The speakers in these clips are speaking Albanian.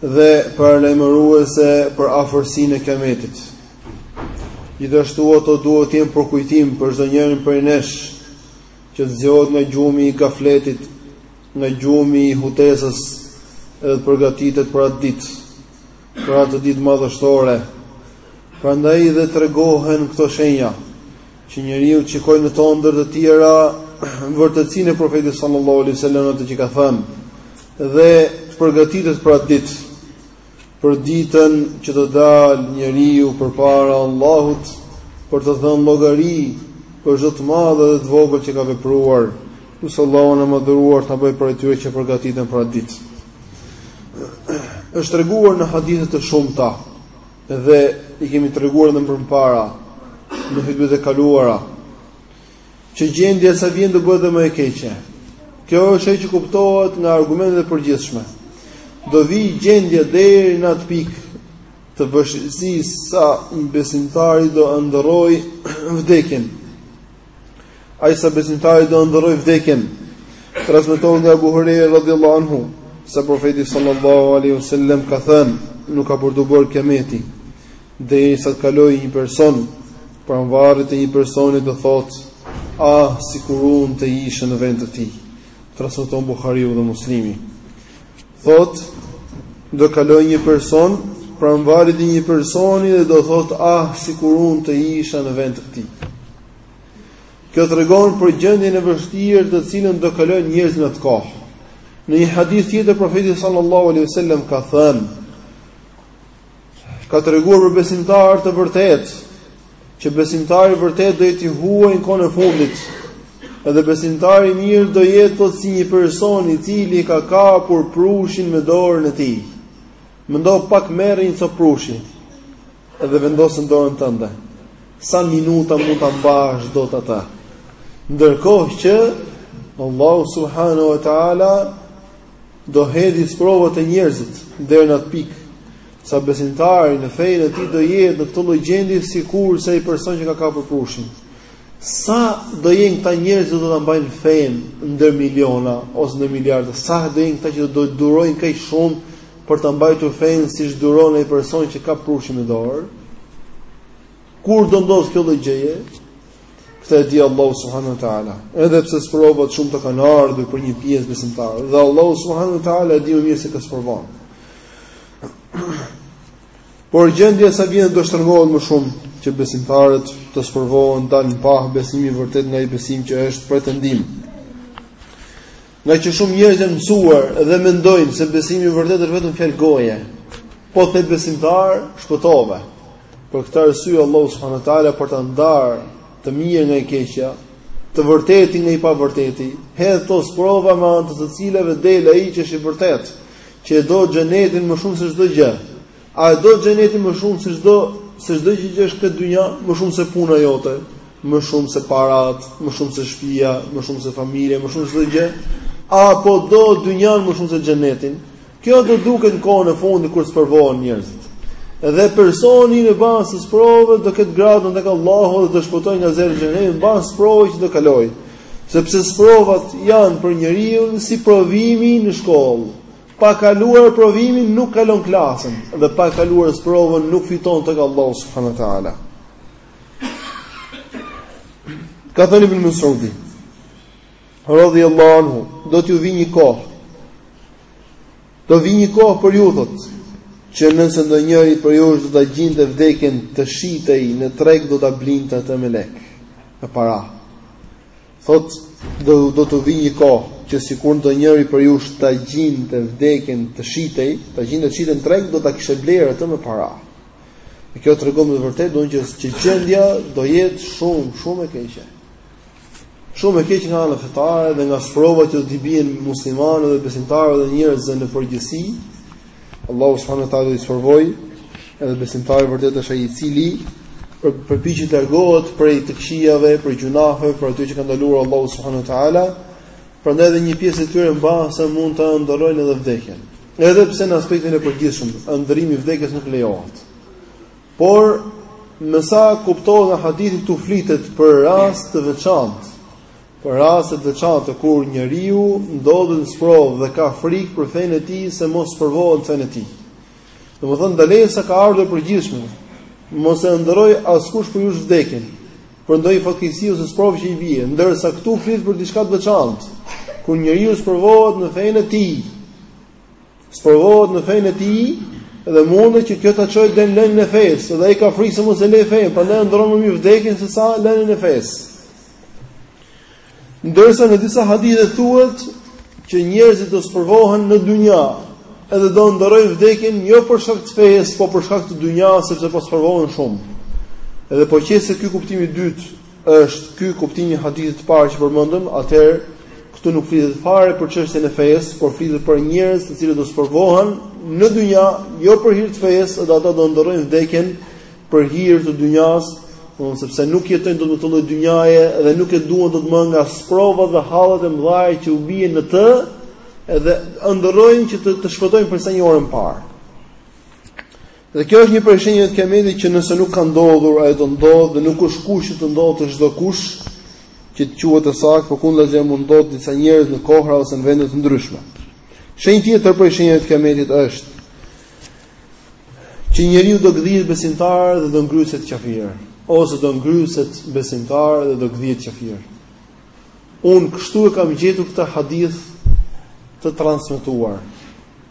dhe paralajmëruese për afërsinë e kiametit. Gjithashtu ato duhet të jenë përkujtim për çdo njërin prej nesh që të zgjohet nga gjumi i gafletit, nga gjumi i hutesës dhe të përgatitet për atë ditë, për atë ditë madhështore. Prandaj dhe tregohen këto shenja që njeriu të shikojë në to ndër të tjera vërtetësinë e profetit sallallahu alaihi wasallam atë që ka thënë Dhe të përgatitet për atë ditë, për ditën që do dalë njeriu përpara Allahut për të dhënë llogari për çdo të madhe dhe të vogël që ka vepruar. Lus Allahun e madhëruar të na bëjë prej atyre që përgatiten për atë ditë. është treguar në hadithe të shumta, dhe i kemi treguar edhe më përpara, në hytbet e kaluara, që gjendja sa vjen do bëhet dhe më e keqe. Kjo është ajo që kuptohet nga argumentet e përgjithshme. Do vi gjendja deri në atë pikë të vështirësisë sa besimtari do ëndërroj vdekjen. Aq sa besimtari do ëndërroj vdekjen. Transmetohet nga Abu Huraira radhiyallahu anhu se profeti sallallahu alaihi wasallam ka thënë, nuk ka për t'u bërë kiameti. Derisa të kalojë një person pranë varrit të një personi dhe të thotë, "Ah, sikur unë të isha në vend të tij." Transmeton Buhariu dhe Muslimi. Thotë, do kalojë një person pranë varrit të një personi dhe do thotë, "Ah, sikur unë të isha në vend të tij." Kjo tregon për gjendjen e vështirë të cilën do kalojnë njerëzit në atë kohë. Në një hadith tjetër profeti sallallahu alaihi wasallam ka thënë: ka treguar për besimtarët e vërtetë, që besimtari i vërtetë do jetë i huaj në kohën e fundit, edhe besimtari i mirë do jetë thotë si një person i cili ka kapur prushin me dorën e tij. Mendo pak merre një copë prush, edhe vendose në dorën tënde. Sa minuta mund ta mbash dot atë. Ndërkohë që, Allahu subhanahu wa ta'ala, do hedhë sprova te njerëzit deri në atë pikë sa besimtari në fenë e tij do jetë në këtë lloj gjendje sikurse ai person që ka kapur prushin. Sa do jenë këta njerëz që do ta mbajnë fenë ndër miliona ose ndër miliarda? Sa do jenë këta që do të durojnë kaq shumë për ta mbajtur fenë siç duron ai person që ka prushin në dorë? Kur do ndodhë kjo lloj gjëje? Këtë e di Allahu subhanahu wa taala. Edhe pse sprovat e shumta kanë ardhur për një pjesë besimtarë, dhe Allahu subhanahu wa taala e di më mirë se kë sprovon. Por gjendja sa vjen do shtrëngohet më shumë që besimtarët të sprovohen të dalë në pah besimi i vërtetë nga ai besim që është pretendim. Nga që shumë njerëz janë mësuar dhe mendojnë se besimi i vërtetë është vetëm fjalë goje. Po the besimtar, shpëtove. Për këtë arsye Allahu subhanahu wa taala për ta ndarë të mirën nga e keqja, të vërtetin nga i pavërteti, hedh këto sprova me anë të të cilave del ai që është i vërtetë, që e do xhenetin më shumë se çdo gjë. A e do xhenetin më shumë se çdo se çdo gjë që është në këtë dynja, më shumë se puna jote, më shumë se parat, më shumë se shtëpia, më shumë se familja, më shumë se çdo gjë? Apo do dynjan më shumë se xhenetin? Kjo do duket në kohën e fundit kur sprovohen njerëzit. Dhe personi në bazë të sprovave do ketë gradën tek Allahu dhe do shpëtojë nga zjarri i xhehenemit në bazë të sprovave që do kalojë. Sepse sprovat janë për njeriun si provimi në shkollë. Pa kaluar provimin nuk kalon klasën dhe pa kaluar provën nuk fiton tek Allahu subhanahu wa taala. Ka thënë Ibn Mesudi, radhiyallahu anhu, do t'ju vijë një kohë. Do vijë një kohë për ju thot, që nëse ndonjëri prej jush do ta gjinte vdekjen të shitej në treg do ta blinte atë me lek, me para. Thotë, do, do të vijë një kohë që sikur ndonjëri prej jush ta gjinte vdekjen të shitej, ta gjinte të shitej në treg, do ta kishte blerë atë me para. Dhe kjo tregon me të vërtet, domethënë, që gjendja do jetë shumë, shumë e keqe. Shumë e keqe nga ana fetare dhe nga sprova që do t'i bien muslimanëve dhe besimtarëve dhe njerëzve në përgjithësi, Allahu subhanahu wa taala do i sprovojë edhe besimtari i vërtetë është ai i cili përpiqet të largohet prej të këqijave, prej gjunafeve, prej atyre që ka ndaluar Allahu subhanahu wa taala. Prandaj edhe një pjesë e tyre mbase mund ta ëndërrojnë edhe vdekjen. Edhe pse në aspektin e përgjithshëm ëndrrimi i vdekjes nuk lejohet. Por me sa kuptohet nga hadithi këtu flitet për rast të veçantë, Për raste të veçanta kur njeriu ndodhet në sprovë dhe ka frikë për fenë e tij se mos sprovohet në fenë e tij. Domethënë ndalesa ka ardhur e përgjithshme. Mos e ëndërrojë askush prej jush vdekjen. Për ndonjë fatkeqësi ose sprovë që i bie, ndërsa këtu flitet për diçka të veçantë, kur njeriu sprovohet në fenë e tij. Sprovohet në fenë e tij dhe mundet që kjo ta çojë në lënien e fesë, dhe ai ka frikë se mos e lë fenë, prandaj ëndërron më mirë vdekjen se sa lënien e fesë. Ndërsa në disa hadithe thuhet që njerëzit do sprovohen në dynja, edhe do ëndërrojnë vdekjen jo për shkak të fesë, por për shkak të dynjas, sepse po sprovohen shumë. Edhe po qe se ky kuptimi i dytë Është ky kuptimi i hadithit të parë që përmendëm, atëherë këtu nuk flitet fare për çështjen e fesë, por flitet për njerëz të cilët do sprovohen në dynja, jo për hir të fesë, dhe ata do ëndërrojnë vdekjen për hir të dynjas, domthonë sepse nuk jetojnë dot në këtë lloj dynjaje dhe nuk e duan dot më nga sprovat dhe hallet e mëdha që u bien në të, edhe ëndërrojnë që të të shpëtojnë për sa një orë më parë. Dhe kjo është një prej shenjave të Kiametit që nëse nuk ka ndodhur, ajo do të ndodhë dhe nuk është kusht që të ndodhë te çdokush që të quhet e saktë, përkundazi ajo mund të ndodhë te disa njerëz në kohëra ose në vende të ndryshme. Shenjë tjetër prej shenjave të Kiametit është që njeriu do gdhihet besimtar dhe do ngryset qafir, ose do ngryset besimtar dhe do gdhihet qafir. Unë kështu e kam gjetur këtë hadith të transmetuar.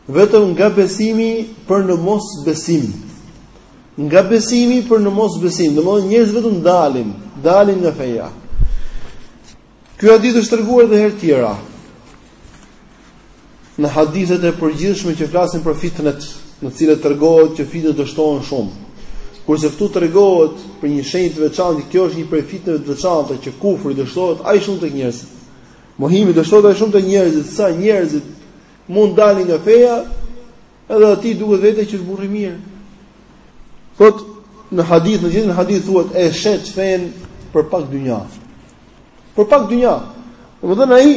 Vetëm nga besimi për në mos besim. Nga besimi për në mos besim. Domethënë njerëzit vetëm dalin, dalin nga feja. Ky hadith është treguar dhe herë tjera. Në hadithet e përgjithshme që flasin për fitnet, në cilat tregohet që fitnet do shtohen shumë. Kurse këtu tregohet për një shenjë të veçantë, kjo është një prej fitneve të veçanta që kufri do shtohet aq shumë tek njerëzit. Mohimi do shtohet aq shumë tek njerëzit, sa njerëzit mund dalin nga feja, edhe atij duket vetja që është burrë i mirë. Thotë në hadith, në një tjetër në hadith thuhet e shet fenë për pak dynja. Për pak dynja. Domethënë ai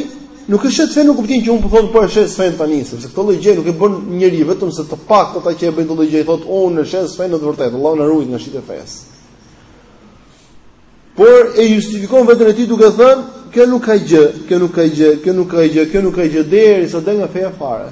nuk e shet fenë në kuptimin që unë po thotë po e shes fenë tani, sepse këtë lloj gjë nuk e bën njeriu vetëm se të pakët ata që e bëjnë këtë lloj gjë i thotë unë e shes fenë në të vërtetë, Allahu na ruajt nga shitja e fesë. Por e justifikon veten e tij duke thënë, kjo nuk ka gjë, kjo nuk ka gjë, kjo nuk ka gjë, kjo nuk ka gjë derisa del nga feja fare.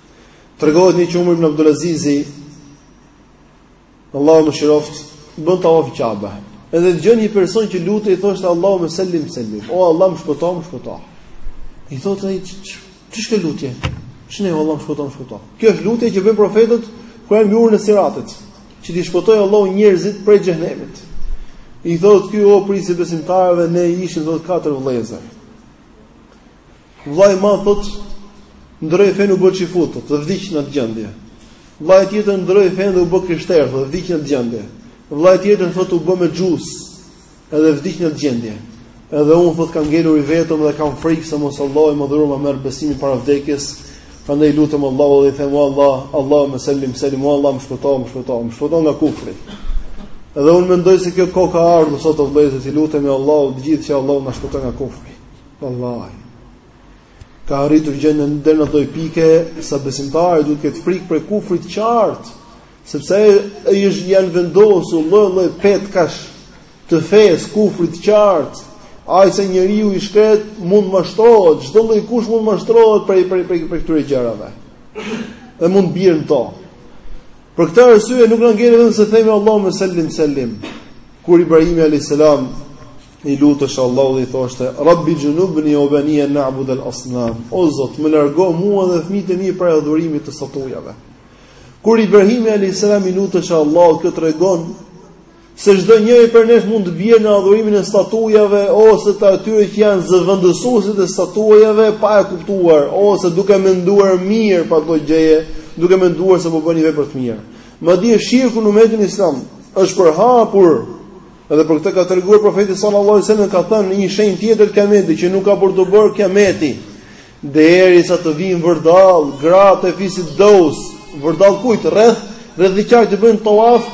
Tregohet një që Umer ibn Abdulazizi Allahu e mëshiroftë bën tavaf në Qabe edhe dëgjon një person që lutej thoshte Allahume sellim sellim o Allah më shpëto më shpëto i thotë ai ç'është kjo lutje që bën o Allah më shpëto më shpëto kjo është lutje që bëjnë profetët kur janë mbi urën e siratit që t'i shpëtojë Allahu njerëzit prej xhehnemit i thotë ky o prijësi i besimtarëve ne ishim katër vëllezër Vllai i madh thotë, ndroi fenë u bë çifut, thotë, dhe vdiq në atë gjendje. Vllai tjetër ndroi fenë dhe u bë krishter, thotë, dhe vdiq në atë gjendje. Vllai tjetër thotë u bë mexhus, edhe vdiq në atë gjendje. Edhe unë thotë kam ngelur i vetëm dhe kam frikë se mos Allahu më ndërron më merr besimin para vdekjes. Prandaj lutem Allahut dhe i them Allah, Allahume selim, selim Allah, më shpëto, më shpëto, më shpëto nga kufri. Edhe unë mendoj se kjo kohë ka ardhur sot o vëllezër t'i lutemi Allahut të gjithë që Allahu na shpëtojë nga kufri. Wallahi. Ka arritur gjendja deri në atë lloj pike sa besimtari duhet të ketë frikë prej kufrit të qartë, sepse i janë vendosur lloj-lloj petkash të fesë kufrit të qartë. Aq sa njeriu i shkret mund të mashtrohet, çdo lloj kush mund të mashtrohet prej prej prej prej këtyre gjërave. Dhe mund të bjerë në to. Për këtë arsye nuk na ngel vetëm se të themi Allahumme selim selim. Kur Ibrahim alayhis salam i lutesh Allahut dhe i thoshte Rabbi junubni wa bani an na'bud al asnam o zot më largo mua dhe fëmijët e mi prej adhurimit të statujave kur Ibrahim alayhis salam i lutesh Allahut kjo tregon se çdo njeri prej nesh mund të bjerë në adhurimin e statujave ose të atyre që janë zëvendësuesit e statujave pa e kuptuar ose duke menduar mirë pa këto gjëra duke menduar se po bën një vepër të mirë madje shirku në umetin islam është përhapur Edhe për këtë ka treguar profeti sallallahu alajhi wasallam ka thënë një shenjë tjetër të kiametit që nuk ka për të bërë kiameti derisa të vijnë vërdall gratë e fisit Daus, vërdall kujt rreth rreth diçka të bëjnë tawaf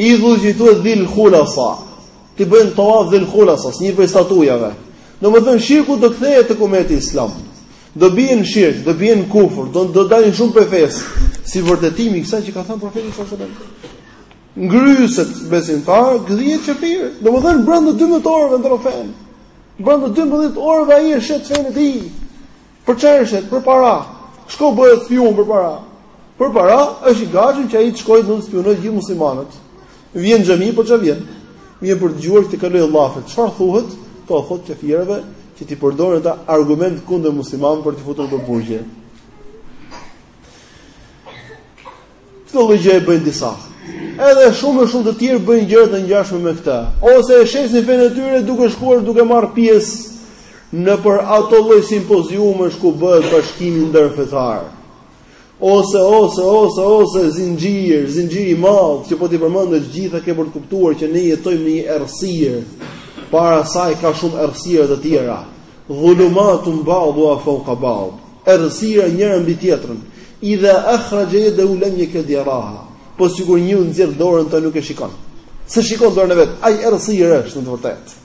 idhujt i thuhet dhil khulasa. T'i bëjnë tawaf dhil khulasa, një prej statujave. Domethënë shirku do kthehet tek umeti islam. Do bien në shirk, do bien në kufër, do do dalin shumë prej fesë si vërtetimi i kësaj që ka thënë profeti sallallahu alajhi wasallam. Ngryset besimtar, gdhihet qafir. Domethënë brenda 12 orëve ndërron fenë. Brenda 12 orëve ai e shet fenë e tij. Për çfarë e shet? Për para. Shkon bëhet spiun për para. Për para është i gatshëm që ai të shkojë e të spiunojë gjithë muslimanët. Vjen në xhami për çë vjen. Vjen për të dëgjuar të kallëzojë llafet. Çfarë thuhet? T'ua thotë qafirëve që t'i përdorin ta argument kundër muslimanëve për t'i futur nëpër burgje. Këtë lloj gjëje bëjnë disa. Edhe shumë e shumë të tjerë bëjnë gjëra të ngjashme me këtë, ose e shesin fenë e tyre duke shkuar duke marrë pjesë nëpër ato lloj simpoziumesh ku bëhet bashkimi ndërfetar. Ose ose ose ose zinxhir, zinxhir i madh që po t'i përmend të gjitha ke për të kuptuar që ne jetojmë në një errësirë. Para saj ka shumë errësira të tjera. Dhulumatun ba'duha fawqa ba'd. errësira njëra mbi tjetrën. Idha akhraja yadahu lam yakad yaraha. Po sikur njeriu nxjerr dorën gati nuk e shikon. S'e shikon dorën e vet, aq errësirë është në të vërtetë.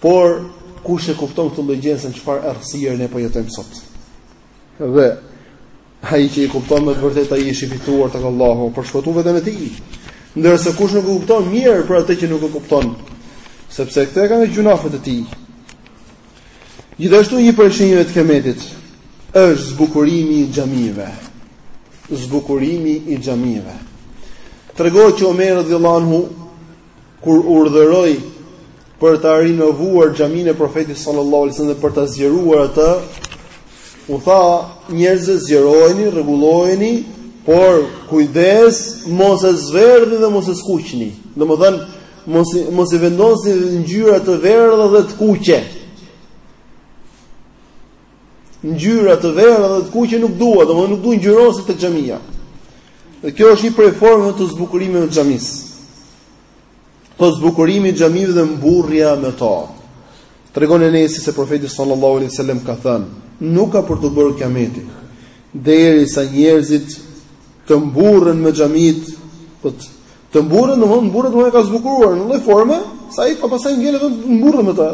Por kush e kupton këtë lloj gjëje se në çfarë errësirë ne po jetojmë sot. Dhe ai që i kupton me të vërtetë ai është i fituar tek Allahu, se e shpëton veten e tij. Ndërsa kush nuk e kupton mjerë për atë që nuk e kupton, sepse këto i kanë gjynahet e tij. Gjithashtu një prej shenjave të Kiametit është zbukurimi i xhamive. Zbukurimi i xhamive. Tregohet që Omeri radhiyallahu anhu kur urdhëroi për ta rinovuar xhaminë e Profetit sallallahu alaihi wasallam dhe për ta zgjeruar atë, u tha njerëzve zgjerojeni, rregullojeni, por kujdes mos e zverdhni dhe mos e skuqni. Domethënë, Mos i vendosni ngjyra të verdha dhe të kuqe. Ngjyra të verdha dhe të kuqe nuk dua, domethënë nuk duhet ngjyrosje te xhamia. Dhe kjo është një prej formave të zbukurimit të xhamisë. Po zbukurimi i xhamive dhe mburrja me to. Tregon Enesi se profeti sallallahu alaihi wasallam ka thënë, nuk ka për t'u bërë kiameti derisa njerëzit të mburren me xhamitë, po të Të mburren, domthonë mburren domthonë e ka zbukuruar në atë lloj forme, sa ai pastaj ngel edhe mburret me të.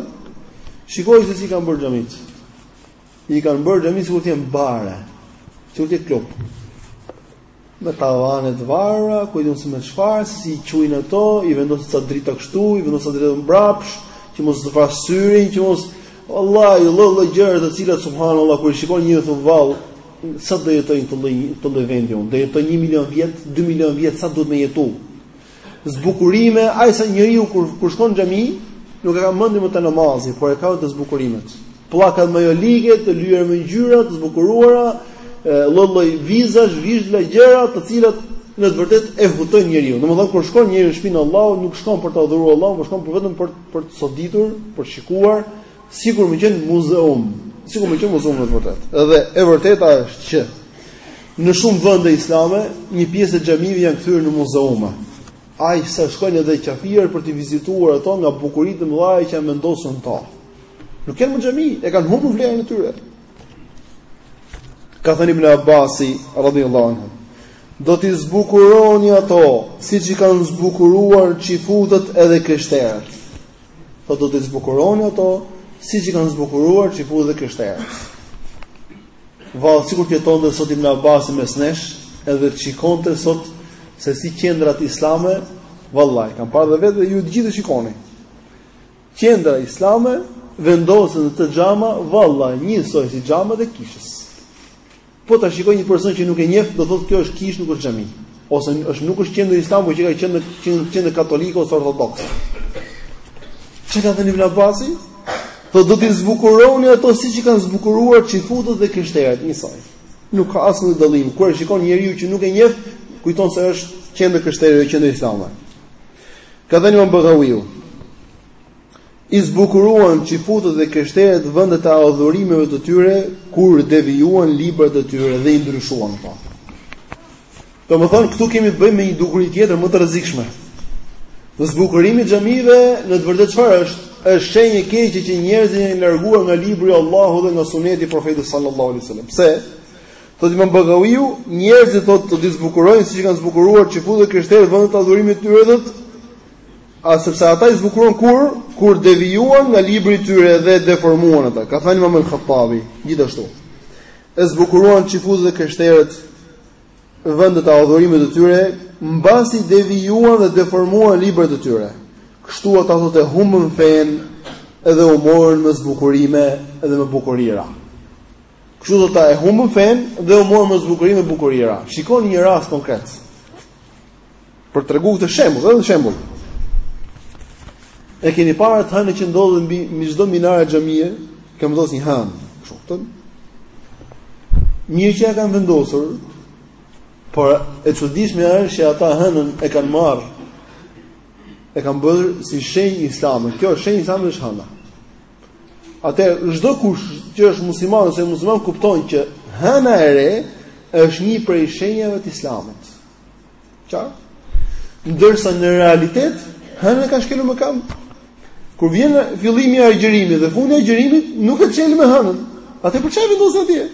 Shikoji se si i kanë bërë xhamit. I kanë bërë xhamit sikur të jenë bare, sikur të jenë klub. Me tavane të varura, ku e di unë se me çfarë, se si i quajnë ato, i vendosin ca drita kështu, i vendosin ca drita mbrapsht, që mos të vrasë syrin, që mos vallahi, lloj lloj gjëra të cilat subhanallahu kur i shikon njeriu thotë vallë, Sa do jetoj te ky lloj te ky lloj vendi unë? Do jetoj 1 milion vjet, 2 milion vjet, sa duhet me jetu? Zbukurime, aq sa njeriu kur kur shkon në xhami, nuk e ka mendjen më te namazi, por e ka te zbukurimet. Pllakat majolike, të lyera me ngjyra, të zbukuruara, lloj-lloj vizash, lloj-lloj gjëra, të cilat në të vërtetë e hutojnë njeriun. Domethënë kur shkon njeriu në shpinën e Allahut, nuk shkon për të adhuruar Allahun, por shkon për vetëm për për të soditur, për të shikuar, Sikur me qenë muzeum, sikur me qenë muzeum në të vërtetë. Edhe e vërteta është që në shumë vende islame një pjesë e xhamive janë kthyer në muzeume. Aq sa shkojnë edhe qafirë për t'i vizituar ato nga bukuritë e mëdha që janë vendosur në to. Nuk janë më xhami, e kanë humbur vlerën e tyre. Ka thënë Ibn Abbasi radhiyallahu anhu. Do t'i zbukuroni ato, siç i kanë zbukuruar çifutët edhe krishterët. Po do t'i zbukuroni ato siç i kanë zbukuruar çifutët dhe krishterët. Vallë sikur të jetonte sot Ibn Abbasi mes nesh, edhe të shikonte sot se si qendrat islame, vallaj, kam parë dhe vetë dhe ju të gjithë i shikoni. Qendra islame vendosen në të xhama, vallaj, njësoj si xhamat e kishës. Po ta shikoj një person që nuk e njef, do thotë kjo është kishë, nuk është xhami. Ose është nuk është qendër islame, por qenka qendër qendër qendër katolike ose ortodokse. Çka ka thënë Ibn Abbasi? Po do t'i zbukuroni ato siç i kanë zbukuruar çifutët dhe krishterët njësoj. Nuk ka asnjë dallim. Kur e shikon njeriu që nuk e njeh, kujton se është qendër krishterë jo qendër islame. Ka thënë Imam Baghawiu. I zbukuruan çifutët dhe krishterët vendet e adhurimeve të tyre kur devijuan librat e tyre dhe i ndryshuan ato. Domethënë këtu kemi të bëjmë me një dukuri tjetër më të rrezikshme. Zbukurimi i xhamive, në të vërtetë çfarë është? Është shenjë e keqe që njerëzit janë larguar nga libri i Allahut dhe nga suneti i profetit sallallahu alaihi wasallam. Pse? Thotë imam Begaviu, njerëzit thotë do t'i zbukurojnë siç kanë zbukuruar çifutët e krishterët vendet e adhurimit të tyre A sepse ata i zbukuruan kur kur devijuan nga libri i tyre dhe e deformuan ata. Ka thënë Imam al-Khattabi, gjithashtu. E zbukuruan çifutët dhe krishterët vendet e adhurimit të tyre, mbasi devijuan dhe deformuan librat e tyre. Kështu ata thotë e humbën fenë edhe u morën me zbukurime edhe me bukurira. Kështu thotë ata e humbën fenë dhe u morën me zbukurime e bukurira. Shikoni një rast konkret. Për të treguar këtë shembull, edhe shembull. E keni parë atë hanë që ndodhet mbi mbi çdo minare xhamie, kanë vënë një hanë, kështu thonë. Mirë që e kanë vendosur, por e çuditshme është që ata hënën e kanë marrë e kanë bërë si shenjë islame. Kjo është shenjë islame është hëna. Atëherë çdokush që është musliman jo musliman kupton që hëna e re është një prej shenjave të islamit. Qartë? Ndërsa në realitet, hënën e kanë shkelur me kam. Kur vjen fillimi i agjërimit dhe fundi i agjërimit, nuk e çel me hënë. Atëherë për çfarë e vendos atje?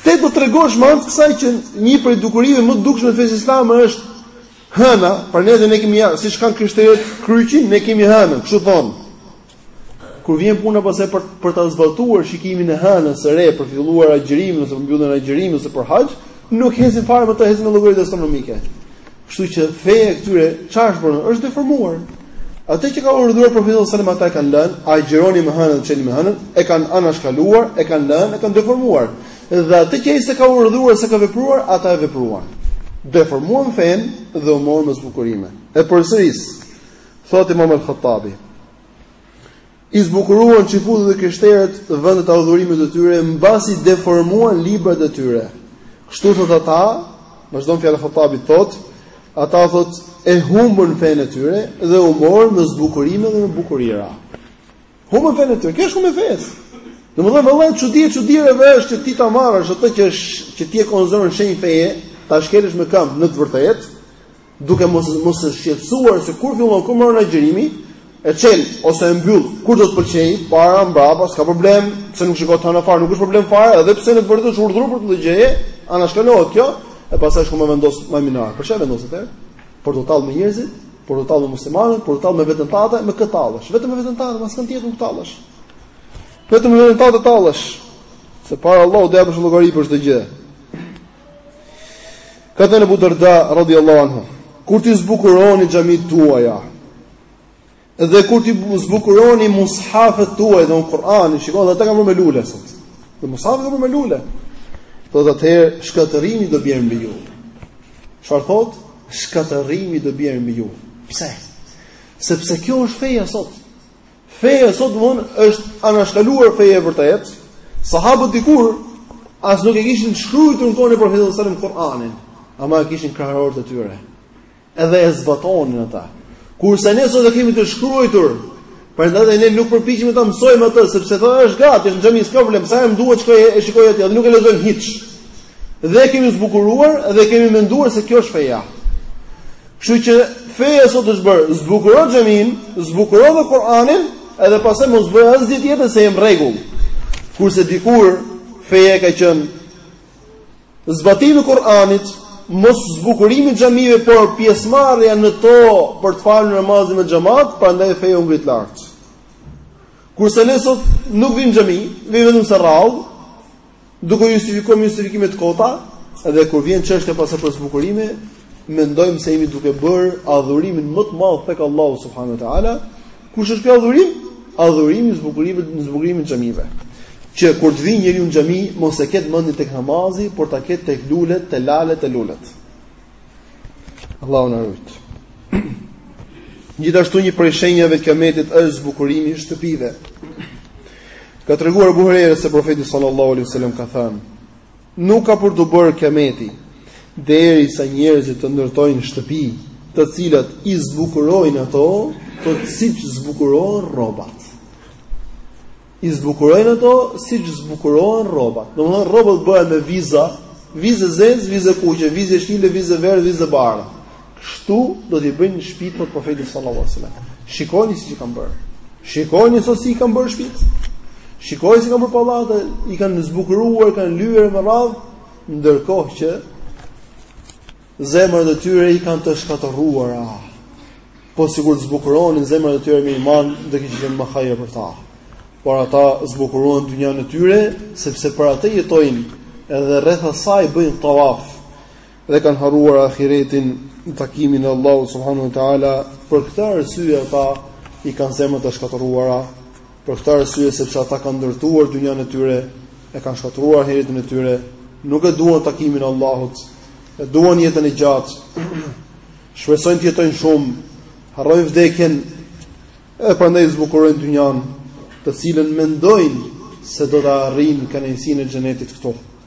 Ti do të tregosh me anë të kësaj që një prej dukurive më të dukshme të fesë islame është hëna, për ne dhe ne kemi hënë, siç kanë krishterët kryqin, ne kemi hënë, kështu thonë. Kur vjen puna pasaj për për ta zbatuar shikimin e hënës së re për fillim agjërimi ose për mbylljen e agjërimit ose për haxh, nuk ecin fare me të, ecin me llogaritë astronomike. Kështu që feja e këtyre çfarë është bërë? Është deformuar. Atë që ka urdhëruar profeti sallallahu alajhi wasallam ata e kanë lënë, agjëroni me hënën, çelni me hënën, e kanë anashkaluar, e kanë lënë, e kanë deformuar. Dhe atë që ai s'e ka urdhëruar, s'e ka vepruar, ata e vepruan. Deformuan fenë dhe u morën me zbukurime. E përsëris. Thotë Imam al-Khattabi, i zbukuruan çifutët dhe krishterët vendet e adhurimit të tyre mbasi deformuan librat e tyre. Kështu thotë ata, vazhdon fjala e Khattabit thotë, ata thotë e humbën fenë e tyre dhe u morën me zbukurime dhe me bukurira. Humbën fenë e tyre, kjo është humbja e fesë. Domethënë vëlla, çudia e çudirave është që ti ta marrësh atë që, që ti e konsideron shenjë feje, ta shkelësh me kam në të vërtetë, duke mos mos e shqetësuar se kur fillon kur mbaron agjërimi, e çel ose e mbyll, kur do t'i pëlqejë, para mbrapa, s'ka problem, se nuk shikojnë orën fare, nuk është problem fare, edhe pse në të vërtetë është urdhëruar për të dhënë gjëje, anashkalohet kjo, e pastaj shkon më vendos minare. Për çfarë vendos atë? Për të tallë me njerëzit, për të tallë me muslimanët, për të tallë me veten tate, me kë tallesh. Vetëm me veten tate, me askënd tjetër nuk tallesh. Vetëm me veten tate tallesh. Se para Allahut do të japësh llogari për çdo gjë. Ka thënë Abu Darda radhiyallahu anhu, kur t'i zbukuroni xhamitë tuaja dhe kur t'i zbukuroni mushafet tuaj dhe Kur'anin, shikon dhe ata kanë bërë me lule sot. Dhe mushafet kanë bërë me lule. Thot atëherë shkatërrimi do bjerë mbi ju. Çfarë thot? Shkatërrimi do bjerë mbi ju. Pse? Sepse kjo është feja sot. Feja sot domthon është anashkaluar feja e vërtetë. Sahabët dikur as nuk e kishin shkruar në kohën e Profetit sallallahu alajhi wasallam Kur'anin, ama e kishin krahrorët e tyre. Edhe e zbatonin atë. Kurse ne sot e kemi të shkruajtur, prandaj dhe ne nuk përpiqemi ta mësojmë atë, sepse thonë është gati, është xhami, s'ka problem, sa më duhet shkoj e shikoj atë, dhe nuk e lexojmë hiç. Dhe kemi zbukuruar dhe kemi menduar se kjo është feja. Kështu që feja sot është bërë, zbukuro xhamin, zbukuro dhe Kur'anin, edhe pastaj mos bëj asgjë tjetër se jam rregull. Kurse dikur feja ka qenë zbatimi i Kur'anit, mos zbukurimi i xhamive, por pjesëmarrja në to për të falur namazin me xhamat, prandaj feja u ngrit lart. Kurse ne sot nuk vim xhami, vim vetëm se rrallë, duke u justifikuar me justifikime të kota, dhe kur vjen çështja pastaj për zbukurime, mendojmë se jemi duke bërë adhurimin më të madh tek Allahu subhanahu wa taala, kush është ky adhurim? Adhurimi i zbukurimit, i zbukurimit të xhamive. Që kur të vijë njeriu në xhami, mos e ketë mendin tek namazi, por ta ketë tek lulet, te lalet, te lulet. Allahu na rujt. Gjithashtu një prej shenjave të kiametit është zbukurimi i shtëpive. Ka treguar Buhariu se profeti sallallahu alaihi wasallam ka thënë: Nuk ka për t'u bërë kiameti derisa njerëzit të ndërtojnë shtëpi, të cilat i zbukurojnë ato, ato siç zbukurohen rrobat. i zbukurojnë ato siç zbukurohen rrobat. Domthonë rrobat bëhen me viza, vizë e zezë, vizë e kuqe, vizë jeshile, vizë e verdhë, vizë e bardhë. Kështu do t'i bëjnë shtëpitë, thotë profeti sallallahu alajhi wasallam. Shikoni siç i kanë bërë. Shikoni se si i kanë bërë shtëpitë. Shikoni si kanë bërë pallate, i kanë zbukuruar, i kanë lyer me radhë, ndërkohë që Zemrat e tyre i kanë të shkatërruara. Po sikur të zbukuronin zemrat e tyre me iman, do të kishte qenë më hajër për ta. Por ata zbukuruan dynjan e tyre, sepse për atë jetojnë edhe rreth saj bëjnë tawaf dhe kanë harruar ahiretin dhe takimin e Allahut subhanahu wa taala. Për këtë arsye ata i kanë zemrat të shkatërruara Për këtë arsye sepse ata kanë ndërtuar dynjanë e tyre, e kanë shkatërruar ahiretin e tyre, nuk e duan takimin e Allahut, e duan jetën e gjatë. Shpresojnë të jetojnë shumë, harrojnë vdekjen e prandaj zbukurojnë dynjanë, të cilën mendojnë se do ta arrijnë kënaqësinë e xhenetit këtu.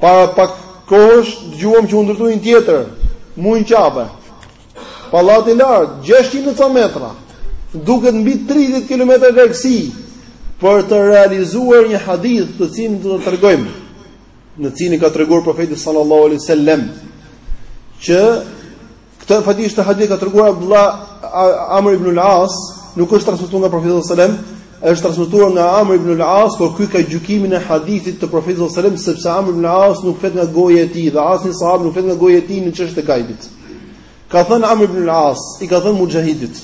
Para pak kohësh dëgjuam që u ndërtua një tjetër, mu në Qabe. Pallat i lartë, 600 ca metra, duket mbi 30 kilometra largësi për të realizuar një hadith të cilin do të tregojmë, në të cilin ka treguar profeti sallallahu alaihi wasallam që Këtë faktikisht hadith ka treguar Abdullah Amr ibn al-As, nuk është transmetuar nga profeti sallallahu alajhi wasallam, është transmetuar nga Amr ibn al-As, por ky ka gjykimin e hadithit të profetit sallallahu alajhi wasallam sepse Amr ibn al-As nuk flet nga goja e tij dhe asnjë sahabë nuk flet nga goja e tij në çështje gajbit. Ka thënë Amr ibn al-As, i ka thënë Mujahidit,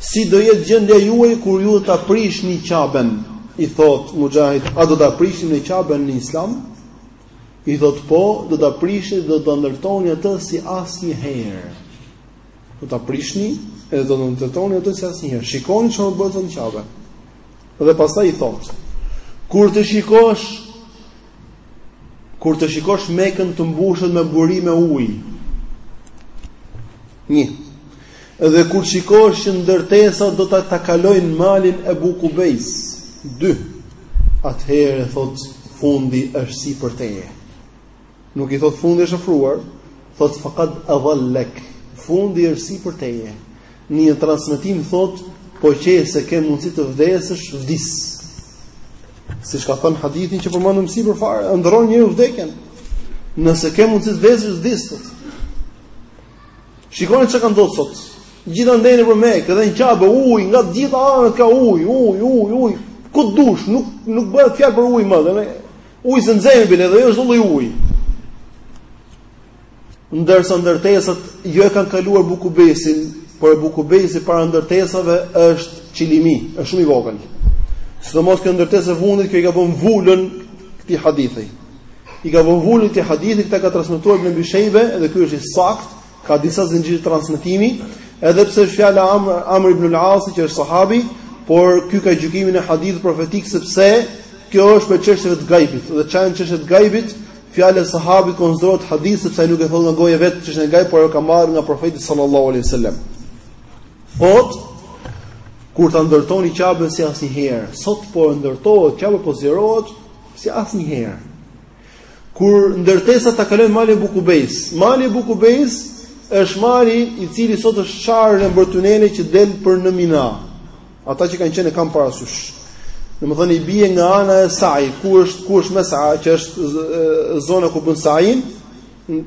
si do jetë gjendja juaj kur ju ta prishni Qaben? I thotë Mujahid, a do ta prishim ne Qaben në Islam? I thotë po, do ta prishni dhe do ta ndërtoni atë si asnjëherë. Do ta prishni dhe do ta ndërtoni atë si asnjëherë. Shikoni çfarë bëhet në Qabe. Dhe pastaj i thotë: Kur të shikosh kur të shikosh Mekën të mbushur me burime uji. Një. Dhe kur shikosh që ndërtesat do ta ta kalojnë malin Ebu Kubejs, dy, atëherë thotë fundi është sipër teje. Nuk i thotë fundi është afruar, thotë faqad adallak. Fundi është sipër teje. Në një transmetim thotë po qe se ke mundësi të vdesësh, vdis. Siç ka thënë hadithin që përmendëm sipër fare, ëndrron njeriu vdekjen. Nëse ke mundësi të vdesësh, vdis. Thotë. Shikoni çka ka ndodhur sot. Gjithandej nëpër Mekë dhe në Qabe ujë nga të gjitha anët ka ujë, ujë, ujë, ujë. Ku dush, nuk nuk bëhet fjalë për ujë më, dhe ujë se nxjerrin bile dhe jo është dhulli ujë. Ndërsa ndërtesat jo e kanë kaluar Ebu Kubejsin, por Ebu Kubejsi para ndërtesave është çilimi, është shumë i vogël. Sidomos kjo ndërtesë e fundit kjo i ka vënë vulën këtij hadithi. I ka vënë vulën këtij hadithi, këtë ka transmetuar Ibn Ebi Shejbe dhe ky është i saktë, ka disa zinxhirë transmetimi, edhe pse është fjala Amr, Amr ibn al-As që është sahabi, por ky ka gjykimin e hadithit profetik sepse kjo është për çështje të gajbit dhe çdo çështje të gajbit, fjala e sahabit konsiderohet hadith sepse ai nuk e thotë nga goja vetë çështjen e gajbit, por e ka marrë nga profeti sallallahu alaihi wasallam. Thot kur ta ndërtoni qabën si asnjëherë, sot po ndërtohet qabja po zgjerohet, Si asnjëherë. Kur ndërtesa ta kalojnë Malin Ebu Kubejs, Mali Ebu Kubejs është mali i cili sot është çarë janë bërë tunele që del për në Mina. Ata që kanë qenë e kanë parasysh. Domethënë i bie nga ana e Sa'i, ku është ku është mesa që është zona ku bën Sa'in,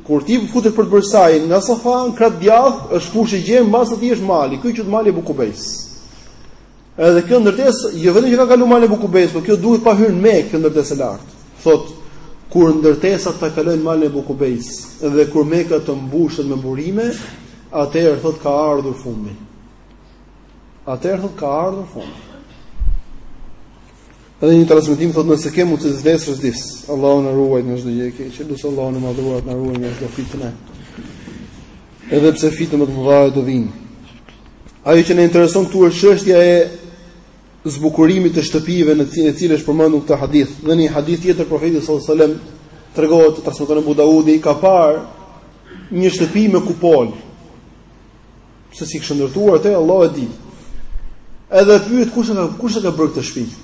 kur ti futesh për të bërë sa'in nga Safa në krah të djathtë, është fushë e gjerë mbas asaj është mali. Ky quhet mali Ebu Kubejs. Edhe kjo ndërtesë, jo vetëm që ka kalu Malin Ebu Kubejs, por kjo duket pa hyrë në Mekë kjo ndërtesë e lartë. Thot, kur ndërtesat ta kalojnë Malin Ebu Kubejs dhe kur Mekka të mbushet me burime, atëherë thot ka ardhur fundi. Atëherë thot ka ardhur fundi. Edhe në një transmetim thotë nëse ke mundësi të vdesësh vdis. Allahu na ruajt nga çdo gjë e keqe. Lus Allahun e madhëruar të na ruajë nga çdo fitnë. Edhe pse fitne më të mëdha do vijnë. Ajo që na intereson këtu është çështja e zbukurimit të shtëpive e cila e cila është përmendur në këtë hadith. Dhe në një hadith tjetër profeti sallallahu alajhi wasallam tregohet e transmeton Abu Daudi ka parë një shtëpi me kupol. Pse si e kishte ndërtuar atë, Allah e di. Edhe pyet kush e ka kush ka bërë këtë shtëpi.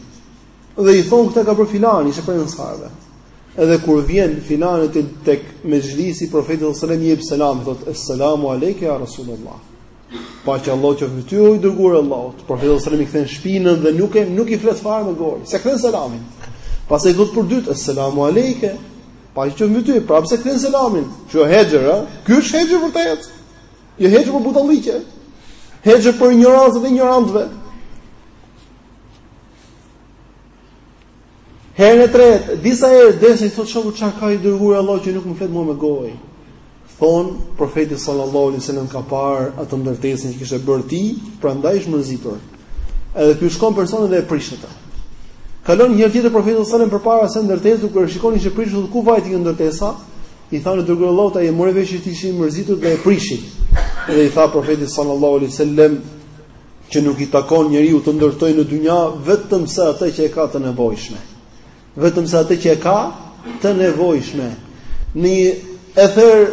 Dhe i thon këtë e ka bërë filani, ishte prej ansarëve. Edhe kur vjen filani te tek mexhlisi i profetit sallallahu alajhi wasallam i jep selam, thot assalamu alejke ya rasulullah. Paqja e Allahut qoftë mbi ty o i dërguar i Allahut, profeti sallallahu alajhi wasallam i kthen shpinën dhe nuk e nuk i flet fare me gojë. S'ia kthen selamin. Pastaj thot për së dyti assalamu alejke. Paqja qoftë mbi ty, prapë s'ia kthen selamin. Ky hexhër, ky është hexhër vërtet. Jo hexhër për budallallëqe, hexhër për injorancë dhe injorantëve. Herën e tretë, disa herë derisa i thotë shokut çka ka i dërguari i Allahut që nuk më flet mua me gojë. Thon profeti sallallahu alaihi wasallam ka parë atë ndërtesën që kishe bërë ti, prandaj është mërzitur. Edhe ky shkon personi dhe e prish atë. Kalon një herë tjetër profeti sallallahu alaihi wasallam përpara asaj ndërtese dhe e shikon që është prishur ku vajti kjo ndërtesa, I thanë o i dërguar i Allahut ai e mori vesh që ishe i mërzitur dhe e prishi. Dhe i tha profeti sallallahu alaihi wasallam që nuk i takon njeriu të ndërtojë në dynja vetëm sa atë që e ka të nevojshme. Vetëm sa atë që e ka të nevojshme. Në një ether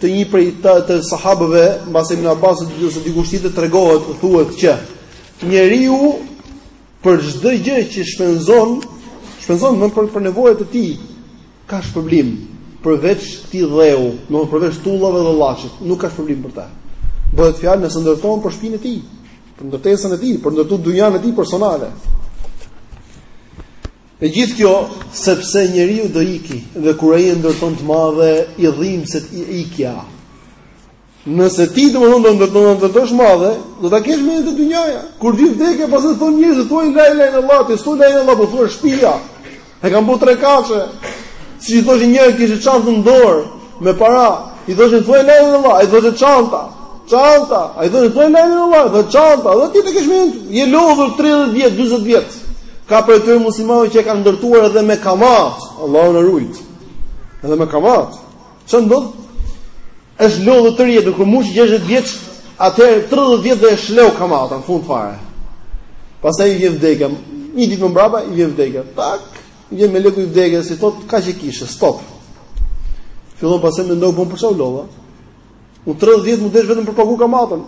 të një prej, të sahabëve, mbase Ibn Abbasit ose dikush tjetër tregohet, thuhet që njeriu për çdo gjë që shpenzon, shpenzon më për, për nevoja të tij, Ka shpërblim përveç këtij dheu, domthonë përveç tullave dhe llaçit, nuk ka shpërblim për ta. Bëhet fjalë nëse ndërton për shpinën e tij, për ndërtesën e tij, për ndërtu dynjan e tij personale. E gjithë kjo sepse njeriu do iki dhe kur ai e ndërton të madhe i dhimbset ikja. Nëse ti domethënë do ta ndërtosh të madhe, do ta kesh mendjen te dynjaja. Kur vi vdekja, pastaj thon njerëzit thuj la ilaha illallah, ti thuj la ilaha illallah, po thua shtëpia. E kam bërë tre katshe. Si i thoshin njerëzit kishte çantën në dorë me para, i thoshin thuj la ilaha illallah, ai thoshte çanta. Çanta, i thoshte thuj la ilaha illallah, do çanta, aty do ta kesh mendjen, je lodhur 30 vjet, 40 vjet. Ka prej muslimanëve që e kanë ndërtuar edhe me kamat. Allahu na rujt. Edhe me kamat. Ç'ndodh? Është lodhur tërë jetën kur mbushi 60 vjeç, atëherë 30 vjet dhe e shleu kamatën në fund fare. Pastaj i vjen vdekja. Një ditë më mbrapa i vjen vdekja. Tak, i vjen meleku i vdekjes, i thotë, kaq e kishe, stop. Fillon pastaj mendon obobo për ça u lodha. U 30 vjet mundim vetëm për pagu kamatën.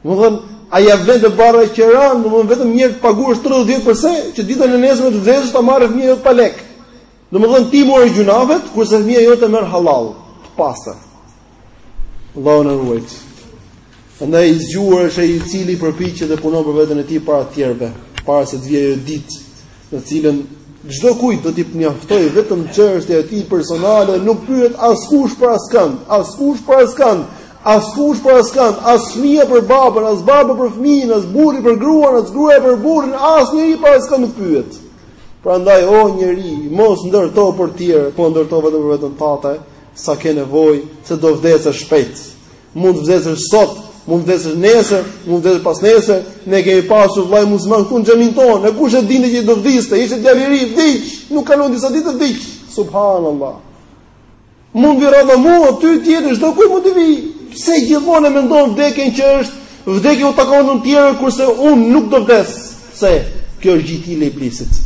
Domethënë, a ja vlen barra qiranë, domethënë vetëm një të paguash 30 vjet përse që ditën e nesër të vdesësh ta marrë një tjetër pa lek. Domethënë ti more gjynahet kurse fëmia jote merr halal, të pastër. Allahu na ruajt. Andaj i zgjuar është ai i cili përpiqet dhe punon për veten e tij para të tjerëve, para se të vijë ajo ditë në cilën çdo kujt do t'i mjaftoj vetëm çështja e tij personale, nuk pyet askush për askënd, askush për askënd, askush për askënd, as fëmia për babën, as baba për fëmijën, as burri për gruan, as gruaja për burrin, asnjëri për askënd nuk pyet. Prandaj o njeri, mos ndërto për të tjerë, po ndërto vetëm për veten tënde, sa ke nevojë, se do vdesësh shpejt. Mund të vdesësh sot, mund të vdesësh nesër, mund të vdesësh pas nesër, ne kemi pasur vllai musliman këtu në xhamin tonë, e kush e dinte që do vdiste, ishte djalë i ri, vdiq, nuk kalon disa ditë vdiq. Subhanallah. Mund të vi radha mua ty tjetrit çdo kujt mund t'i vi. Pse gjithmonë mendon vdekjen që është vdekja u takon të tjerëve kurse unë nuk do vdes. Pse? Kjo është gjithë hile e iblisit.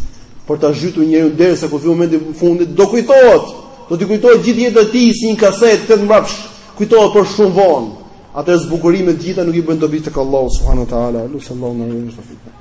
Për ta zhytur njeriun derisa kur vi momenti i fundit do kujtohet. Do të kujtohet gjithë jeta e tij si një kasetë së mbrapshti. Kujtohet por shumë vonë. Ato zbukurime të gjitha nuk i bën dobi tek Allahu subhanahu wa taala. Lus Allahun na ruaj çdo fitnë.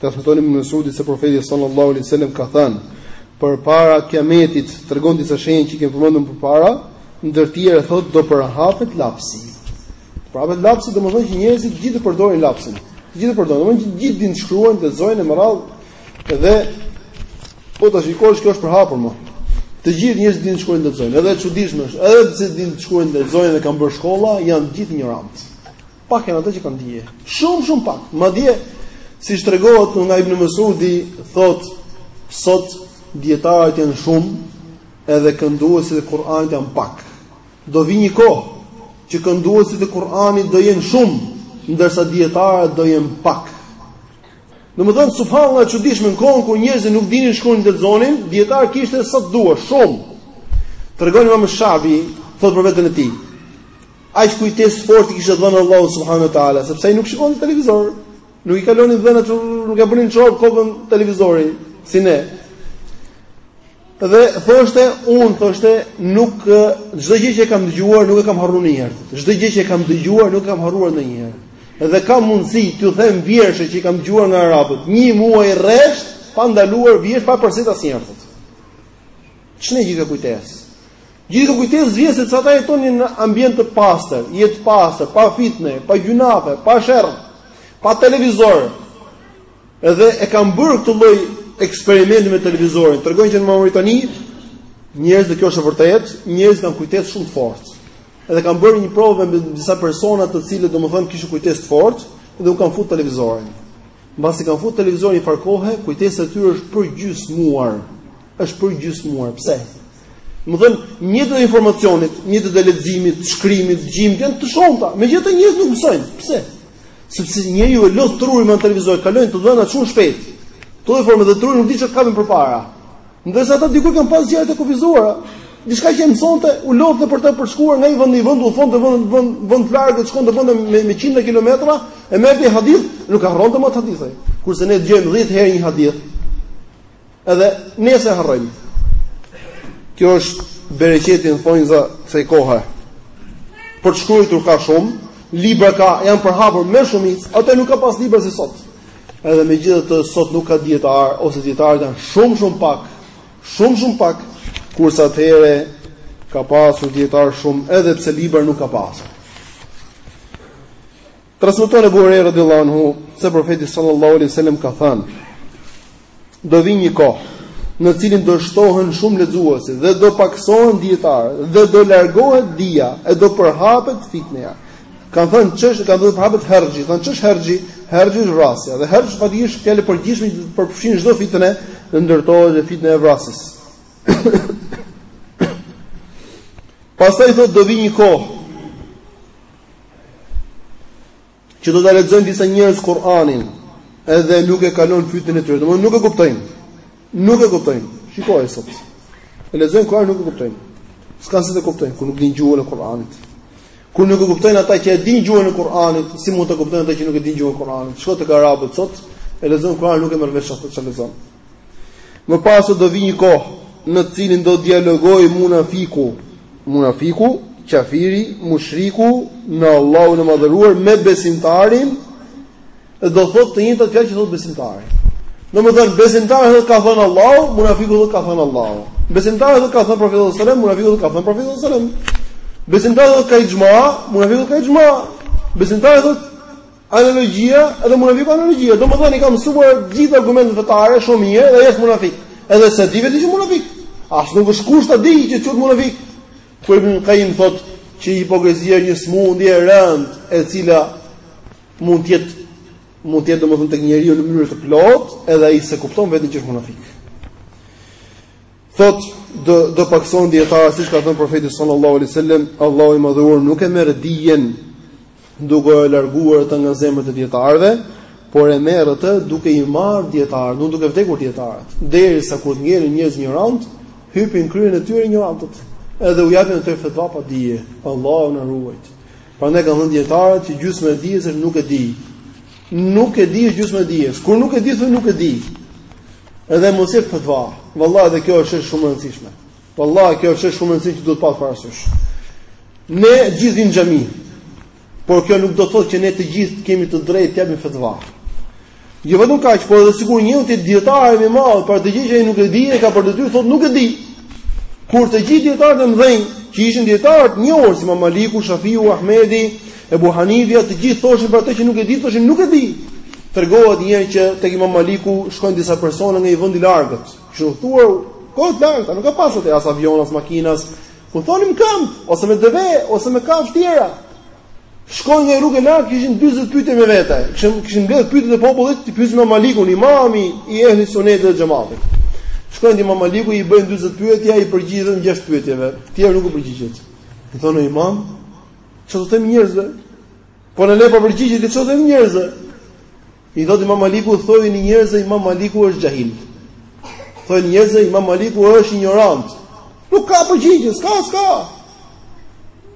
Transmeton Ibn Mesudi se profeti sallallahu alaihi wasallam ka thënë: "Përpara kiametit tregon disa shenja që kemi përmendur më parë, ndër të tjera thotë do përhapet lapsi." Përhapet lapsi domethënë që njerëzit gjithë të përdorin lapsin. Të gjithë përdorin, domethënë që gjithë din të shkruajnë, të lexojnë me radhë dhe po ta shikosh kjo është përhapur më. Të gjithë njerëzit din të shkruajnë, të lexojnë, edhe e çuditshme është, edhe pse din të shkruajnë, të lexojnë dhe kanë bërë shkolla, janë gjithë injorantë. Pak janë ata që kanë dije. Shumë shumë pak. Madje siç tregohet nga Ibn Mesudi, thot sot dietarët janë shumë, edhe kënduesit e Kur'anit janë pak. Do vi një kohë që kënduesit e Kur'anit do jenë shumë, ndërsa dietarët do jenë pak. Domethënë, subhanallah e çuditshme në kohën kër njerëzit nuk dinin shkruajnë të lexonin, djetarë kishtë e sot duhe, shumë. Tregon imam Shabi, thotë për veten e tij, Aq kujtesë të fort i kishte dhënë Allahu subhanahu wa taala, sepse ai nuk shikon televizor. Nuk i kalonin të dhënat, nuk e bënin çorb kokën televizori si ne. Dhe thoshte, unë thoshte, nuk çdo gjë që kam dëgjuar nuk e kam harruar ndonjëherë. Çdo gjë që kam dëgjuar nuk e kam harruar ndonjëherë. Dhe kam mundësi t'ju them vjersha që i kam dëgjuar nga arabët, një muaj rresht pa ndaluar vjersh pa përsërit asnjëherë. Ç'ne gjithë kjo kujtesë? Gjithë kjo kujtesë vjen se ata jetonin në ambient të pastër, jetë pastër, pa fitne, pa gjynahe, pa sherr, pa televizor. Edhe e kanë bërë këtë lloj eksperimenti me televizorin. Tregojnë që në Mauritani njerëzit dhe kjo është e vërtetë, njerëzit kanë kujtesë shumë të fortë. Edhe kanë bërë një provë me disa persona të cilët domethënë kishin kujtesë të fortë dhe u kanë futur televizorin. Mbasi kanë futur televizorin njëfarë kohe, kujtesa e tyre është përgjysmuar. Është përgjysmuar. Pse? Domethënë, mjetet e informacionit, mjetet e leximit, shkrimit, dëgjimit janë të shumta. Megjithatë njerëzit nuk mësojnë. Pse? Sepse njeriu e lodh trurin me televizor, kalojnë të dhëna shumë shpejt. Kto informacione dhe truri nuk di çka kap më përpara. Ndërsa ata dikur kanë pas gjëra të kufizuara. Diçka që mësonte, u lodh për të përshkuar nga një vend në një vend, udhëtonte vend vend vend të largët, shkonte vende me me qindra kilometra, e merrte një hadith, nuk e harronte më hadithin ai. Kurse ne dëgjojmë 10 herë një hadith, Edhe nesër e harrojmë. Kjo është bereqeti në thonjëza kësaj kohe. Për të shkruar ka shumë, libra ka janë përhapur me shumicë, atëherë nuk ka pas libra si sot. Edhe megjithatë sot nuk ka dietar ose dietarët janë shumë shumë pak, shumë shumë pak, kurse atëherë ka pasur dietar shumë edhe pse libra nuk ka pasur. Transmeton Abu Huraira radhiyallahu anhu se profeti sallallahu alaihi wasallam ka thënë: Do vi një kohë në cilin do shtohen shumë lexuesit dhe do paksohen dietarët dhe do largohet dija e do përhapet fitneja. Kan thënë ç'është, ka thënë do përhapet herxhi, thonë ç'është herxhi? Herxhi është vrasja. Dhe herxhi faktikisht është fjalë e përgjithshme që përfshin çdo fitne dhe ndër to edhe fitne e vrasjes. Pastaj thotë do vi një kohë Që do ta lexojnë disa njerëz Kur'anin, edhe nuk e kalon fytin e tyre. Domthonë nuk e kuptojnë. Nuk e kuptojnë. Shiko sot. E lexojnë Kur'anin nuk e kuptojnë. S'ka si ta kuptojnë kur nuk e din gjuhën e Kur'anit. Kur nuk e kuptojnë ata që e din gjuhën e Kur'anit, si mund ta kuptojnë ata që nuk e din gjuhën e Kur'anit? Shiko tek arabët sot, e lexojnë Kur'anin nuk e marrin vesh atë çfarë lexojnë. Më pas do vijë një kohë në të cilën do dialogojë munafiku, munafiku, qafiri, mushriku në Allahun e madhëruar me besimtarin dhe do thotë të njëjtat fjalë që thotë besimtari. Domethënë besimtari thotë ka thënë Allahu, munafiku thotë ka thënë Allahu. Besimtari thotë ka thënë profeti sallallahu alajhi wasallam, munafiku thotë ka thënë profeti sallallahu alajhi wasallam. Besimtari thotë ka ixhma, munafiku ka ixhma. Besimtari thotë Analogjia, edhe munafiku analogjia, domethënë i ka mësuar të gjitha argumentet fetare shumë mirë dhe është munafik. Edhe se di vetë që është munafik. As nuk është kusht ta di që është munafik. Kur ibn Qayyim thot që hipokrizia është një smundje e rëndë, e cila mund të jetë mund të jetë domethënë tek njeriu në mënyrë të plotë, edhe ai se kupton vetë që është munafik. Thot do do paksohen dijetarët siç ka thënë profeti sallallahu alaihi wasallam, Allahu i madhëruar nuk e merr dijen duke e larguar atë nga zemrat e dijetarëve, por e merr atë duke i marrë dijetarët, nuk duke vdekur dijetarët. Derisa kur të ngelen njerëz injorantë, hypin në kryen e tyre injorantët, edhe u japin atyre fetva pa dije. Allahu na ruajt. Prandaj kanë thënë dijetarët që gjysma e dijes është nuk e di. Nuk e di është gjysma e dijes. Kur nuk e di thuaj nuk e di. Edhe mos jep fetva. Vallahi edhe kjo është shumë e rëndësishme. Wallahi kjo është shumë e rëndësishme që duhet pa parasysh. Ne gjithë vijmë në xhami. Por kjo nuk do të thotë që ne të gjithë kemi të drejtë të japim fatva. Jo vetëm kaq, por edhe sikur njeriu të jetë dijetari më i madh, për atë gjë që ai nuk e di, e ka për detyrë të thotë nuk e di. Kur të gjithë dijetarët e mëdhenj, që ishin dietarët një orë si Imam Maliku, Shafiu, Ahmedi, Ebu Hanifja, të gjithë thoshin për atë që nuk e di, thoshin nuk e di. Tregohet një herë që tek Imam Maliku shkojnë disa persona nga një vend i largët, Kishin udhëtuar kohët e larta, nuk ka pasur as avion as makina, udhëtonin këmbë ose me deve ose me kafshë tjera. Shkojnë në rrugë larg, kishin 40 pyetje me vete. Kishin kishin mbledh pyetjet e popullit, t'i pyesin imam Malikun, imami i ehli sunetit dhe xhamatit. Shkojnë te imam Maliku i bëjnë 40 pyetje, ai i përgjigjet 6 pyetjeve. Tjerave nuk u përgjigjet. I thonë imam, çfarë do t'u themi njerëzve? Po na le pa përgjigje ti çfarë t'u themi njerëzve? I thotë Imam Maliku, thoi në njerëzve Imam Maliku është xahil. Thoini njerëzve Imam Maliku është injorant. Nuk ka përgjigje, s'ka, s'ka.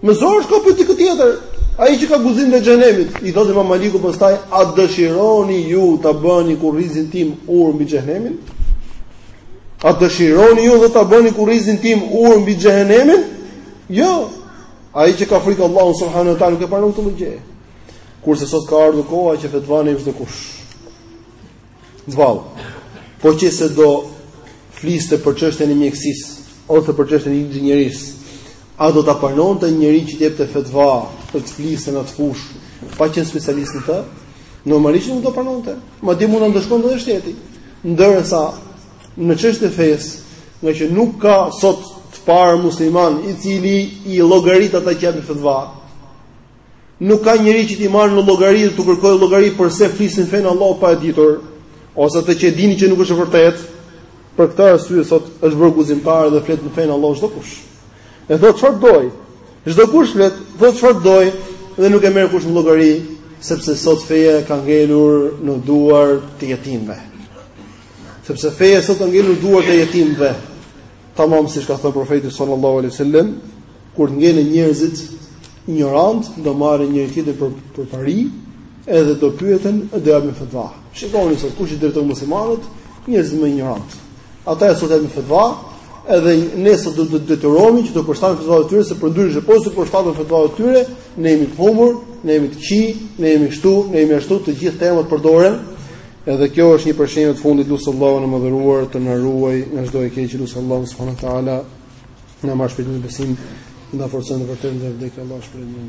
Me zor s'ka, pyet dikë tjetër. Ai që ka guzim të xhehenemit, i thotë Imam Maliku pastaj a dëshironi ju ta bëni kurrizin tim urë mbi xhehenemin? A dëshironi ju ta bëni kurrizin tim urë mbi xhehenemin? Jo. Ai që ka frikë Allahun subhanuhu teala nuk e pranon këtë gjë. Kurse sot ka ardhur koha që fetva na jep çdokush. Vallë, po qe se do fliste për çështjen e mjekësisë ose për çështjen e inxhinierisë, a do ta pranonte njeri që të jepte fetva apo të fliste në atë fushë, pa qenë specialist në të? Normalisht nuk do pranonte. Madje mund ta ndëshkonte edhe shteti. Ndërsa në çështje të fesë, ngaqë nuk ka sot të parë musliman i cili i llogarit ata që japin fetva. Nuk ka njeri që t'i marrë në llogari dhe t'u kërkojë llogari përse flisni në fenë e Allahut pa e ditur, ose atë që e dini që nuk është e vërtetë. Për këtë arsye sot është bërë guzimtar dhe flet në fenë e Allahut çdokush. E thotë çfarë të dojë. Çdokush flet, thotë çfarë të dojë dhe nuk e merr kush në llogari, sepse sot feja ka ngelur në duar të jetimëve. Sepse feja sot ka ngelur në duart e jetimëve. Tamam siç ka thënë profeti sallallahu alaihi wasallam, kur të ngelen njerëzit injorantë, do marrin njëri-tjetrin për pari, edhe do pyeten e do japin fetva. Shikoni sot kush i drejton muslimanët, njerëzit më injorantë. Ata sot japin fetva, edhe ne sot do të detyrohemi që t'u përshtatemi fetvave të tyre se përndryshe po s'iu përshtatëm fetvave të tyre, ne jemi të humbur, ne jemi të këqij, ne jemi kështu, ne jemi ashtu, të gjithë termat përdoren Edhe kjo është një prej shenjave të fundit. Lus Allahun e madhëruar të na ruajë nga çdo e keqe, lus Allahun subhanahu wa taala të na marrë shpirtin me besim e të na forcojë në të vërtetë deri në vdekje Allahu shpëton